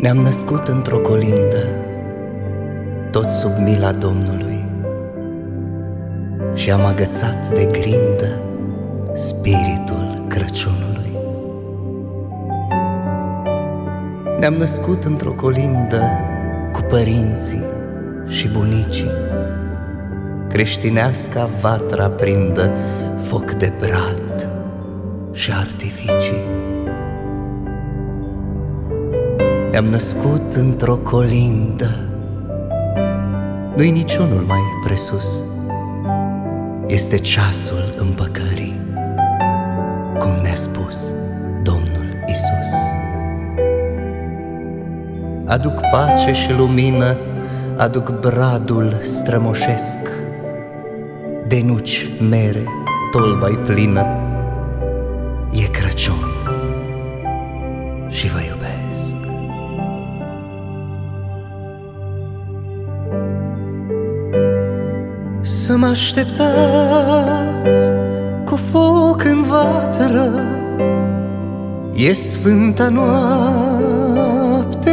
Ne-am născut într-o colindă, tot sub mila Domnului, și am agățat de grindă spiritul Crăciunului. Ne-am născut într-o colindă cu părinții și bunicii, creștinească vatra prindă foc de brad și artificii. Ne-am născut într-o colindă Nu-i niciunul mai presus Este ceasul împăcării Cum ne-a spus Domnul Isus. Aduc pace și lumină Aduc bradul strămoșesc De nuci mere, tolba plină E Crăciun și vă iubesc. Să mă așteptați cu foc în vatră E sfânta noapte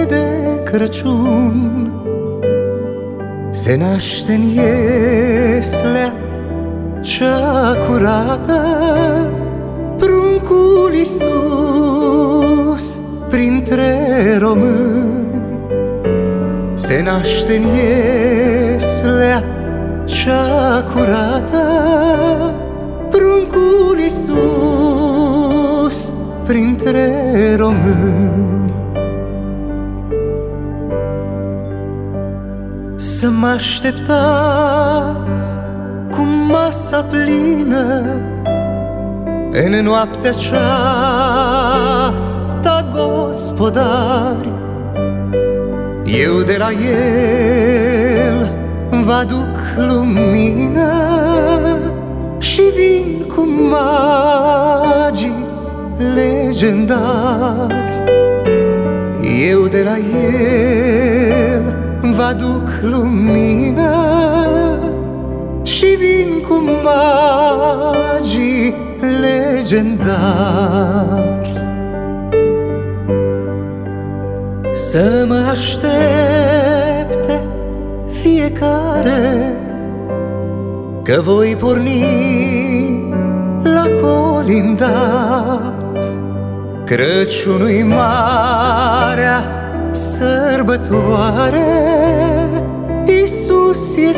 de Crăciun. Se naște în ieslea cea curată Pruncul Iisus printre români. Se naște în ieslea cea curată Pruncul Iisus printre români. Să mă așteptați cu masa plină În noaptea aceasta, gospodari Eu de la el vă aduc lumină și vin cu magii legendari. Eu de la el vă aduc lumină și vin cu magii legendari. Să mă aștepte fiecare Că voi porni la colindat. Crăciunul-i marea sărbătoare Iisus e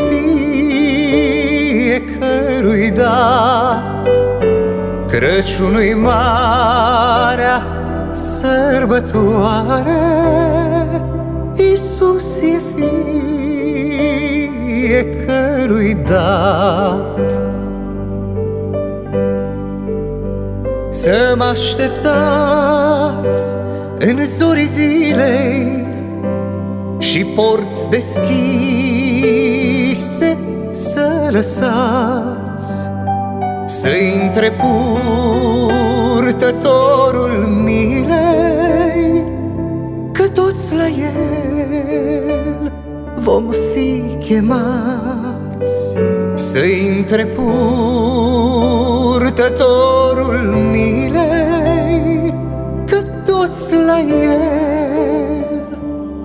fiecărui dat. Crăciunul-i marea sărbătoare dat. Să mă așteptați în zorii zilei Și porți deschise să lăsați. Să intre purtătorul milei Că toți la el vom fi chemați Să intre purtătorul milei Că toți la el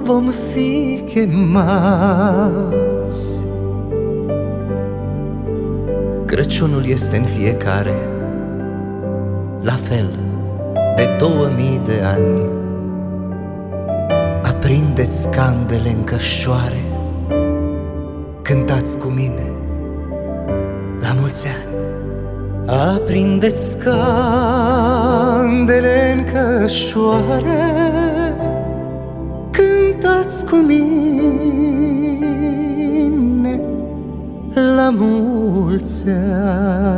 vom fi chemați. Crăciunul este în fiecare La fel, de două mii de ani. Aprindeți candele în cășoare Cântați cu mine la mulți ani. Aprindeți candele în cășoare Cântați cu mine la mulți ani.